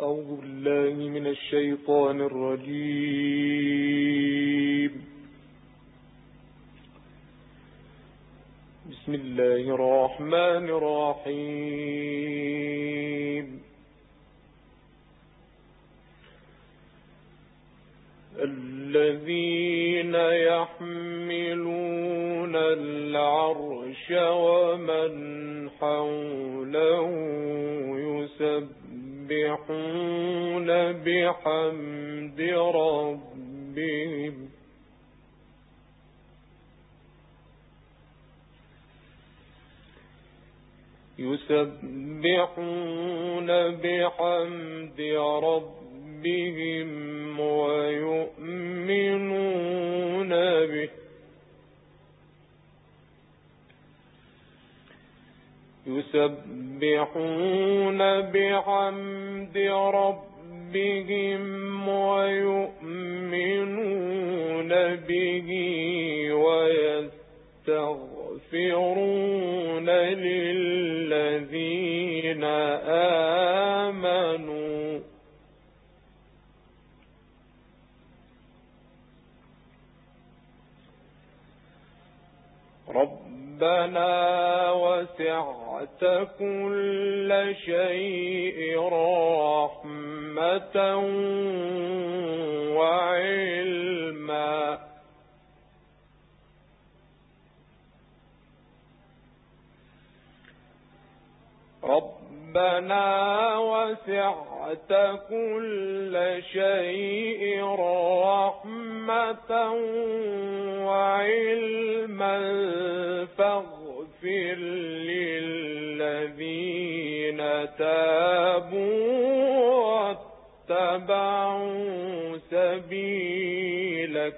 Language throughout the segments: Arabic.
أعوذ بالله من الشيطان الرجيم. بسم الله الرحمن الرحيم. الذين يحملون العرش ومن حوله يسبحون بحمد ربهم. يسبحون بحمد ربهم ويؤمنون به. يسبحون بحمد ربهم ويؤمنون به ويستغفرون للذين آمنوا. ربنا وسعت كل شيء رحمة وعلما. ربنا وسعت كل شيء رحمة وعلما. فاغفر للذين تابوا واتبعوا سبيلك.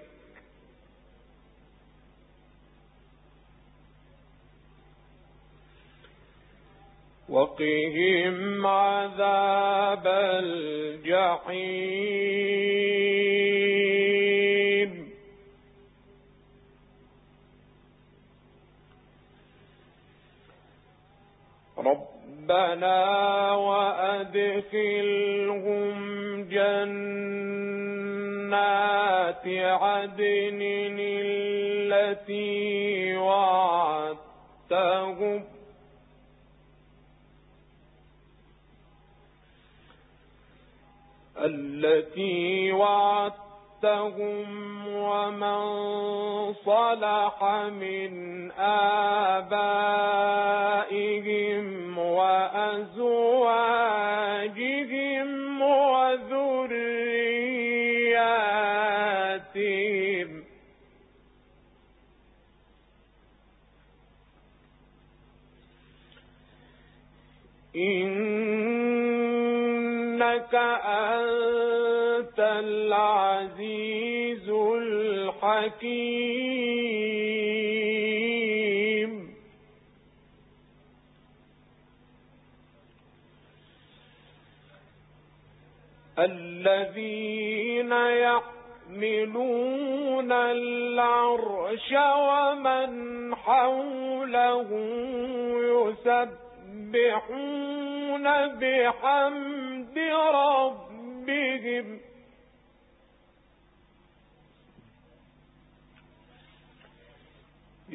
وقهم عذاب الجحيم. ربنا وأدخلهم جنات عدن التي وعدتهم. التي وعدتهم ومن صلح من آبائهم وأزواجهم الحكيم. الذين يحملون العرش ومن حوله يسبحون بحمد ربهم.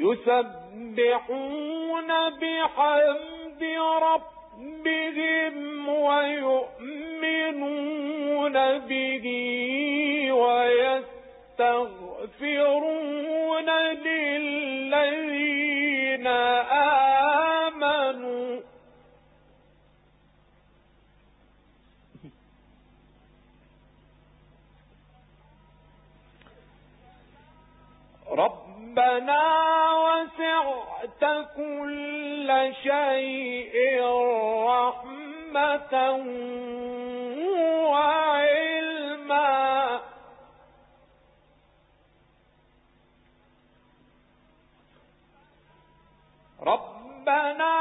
يسبحون بحمد ربهم ويؤمنون به ويستغفرون للذين ربنا وسعت كل شيء رحمة وعلما. ربنا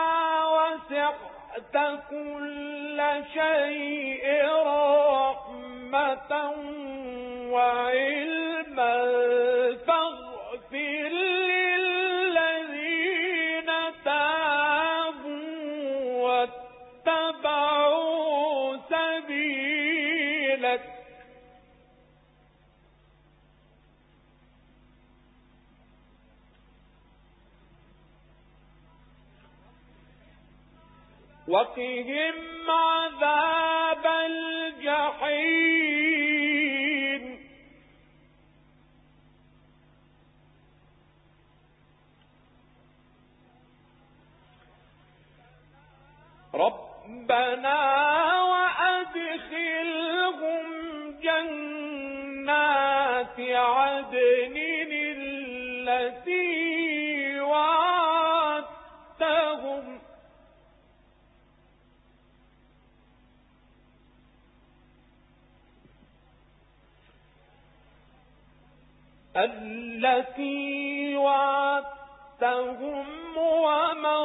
وسعت كل شيء رحمة وعلما. وقهم عذاب الجحيم. ربنا التي وعدتهم ومن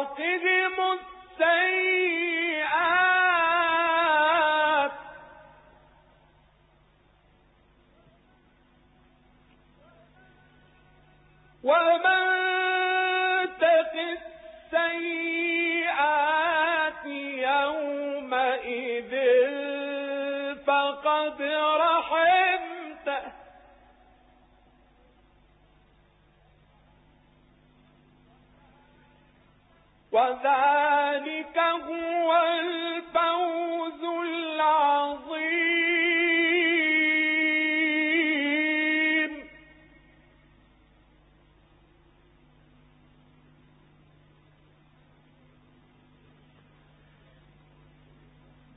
وقهم وذلك هو الفوز العظيم.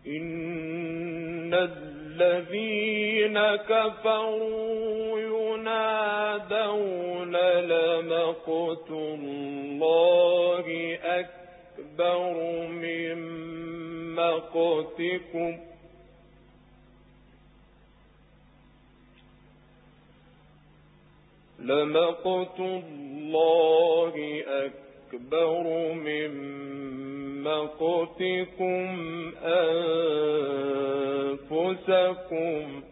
إن الذين كفروا ينادون لمقت الله أكبر من مقتكم لمقت الله أكبر من مقتكم أنفسكم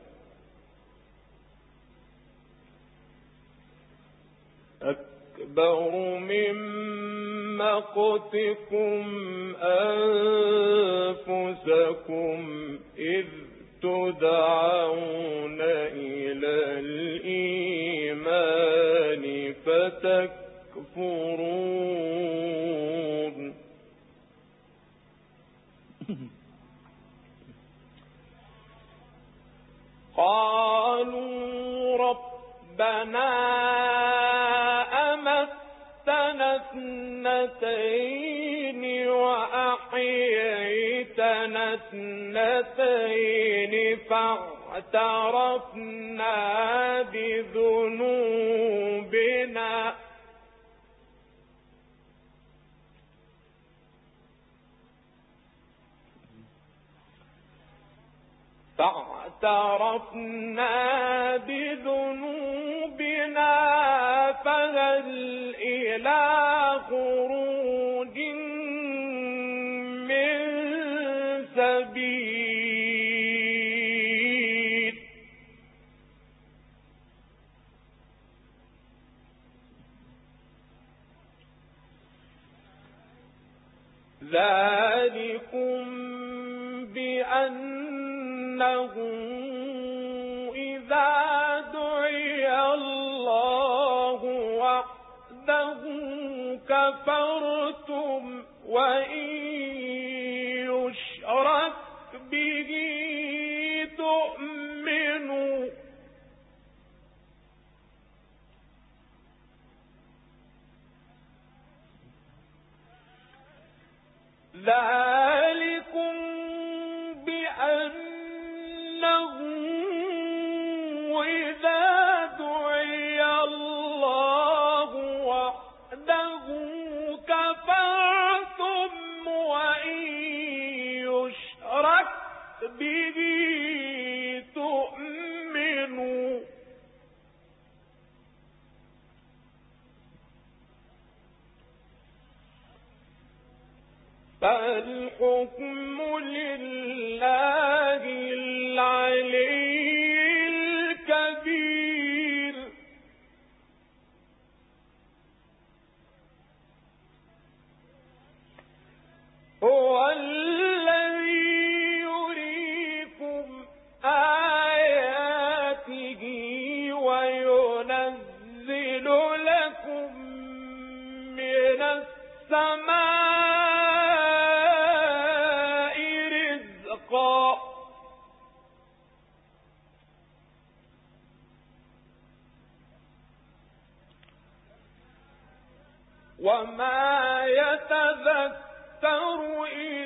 أكبر من مقتكم أنفسكم إذ تدعون إلى الإيمان فتكفرون. قالوا ربنا أمتنا اثنتين وأحييتنا اثنتين فاعترفنا بذنوبنا. فاعترفنا بذنوبنا فهل إلى خروج من سبيل؟ ذلكم بأنه إذا دعي الله وحده كفرتم وإن يشرك به تؤمنوا. فالحكم لله العلي الكبير. هو الذي يريكم آياته وينزل لكم من السماء وما يتذكر إلا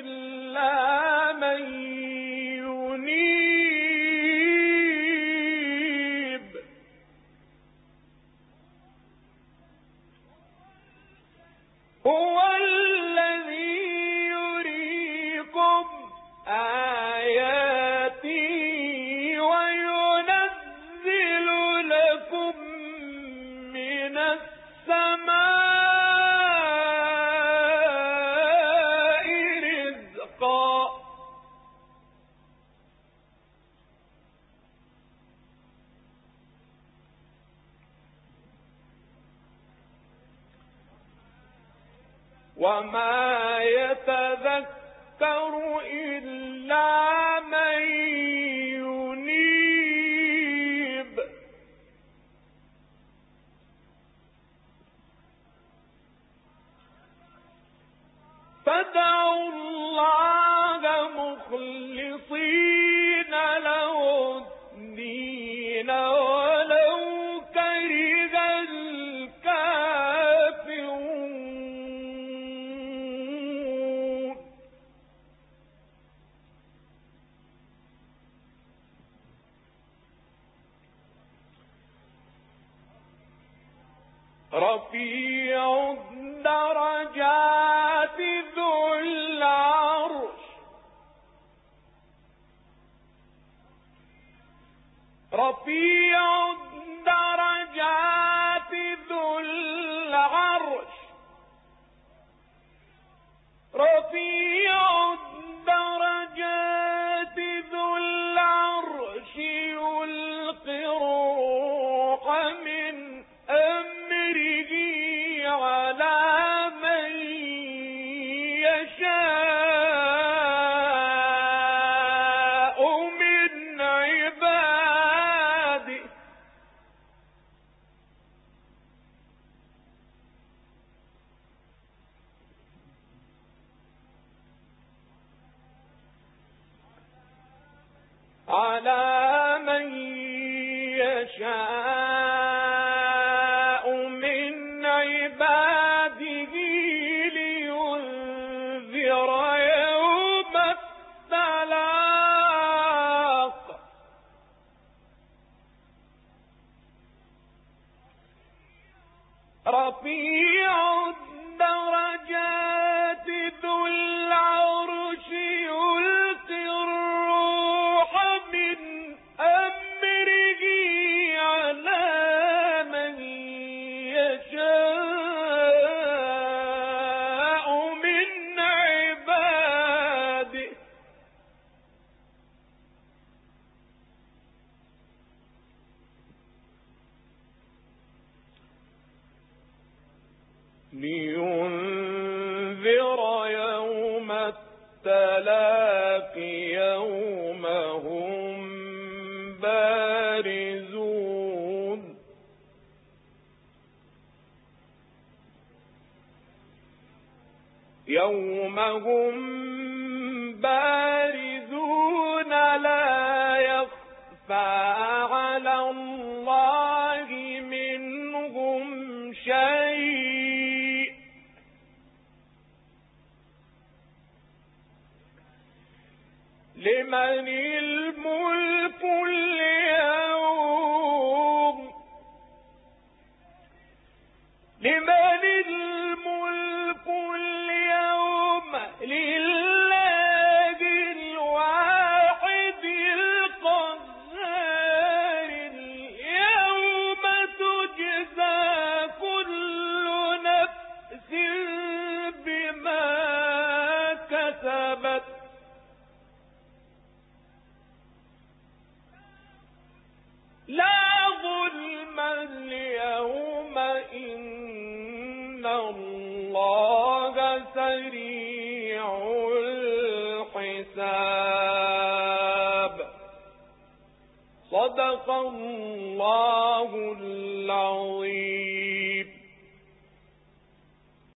وما يتذكر إلا رفيع الدرجات ذو العرش. على من يشاء. يوم هم لمن الملك اليوم؟ لمن الملك اليوم؟ لله الواحد القهار. اليوم تجزى كل نفس بما كسبت. الله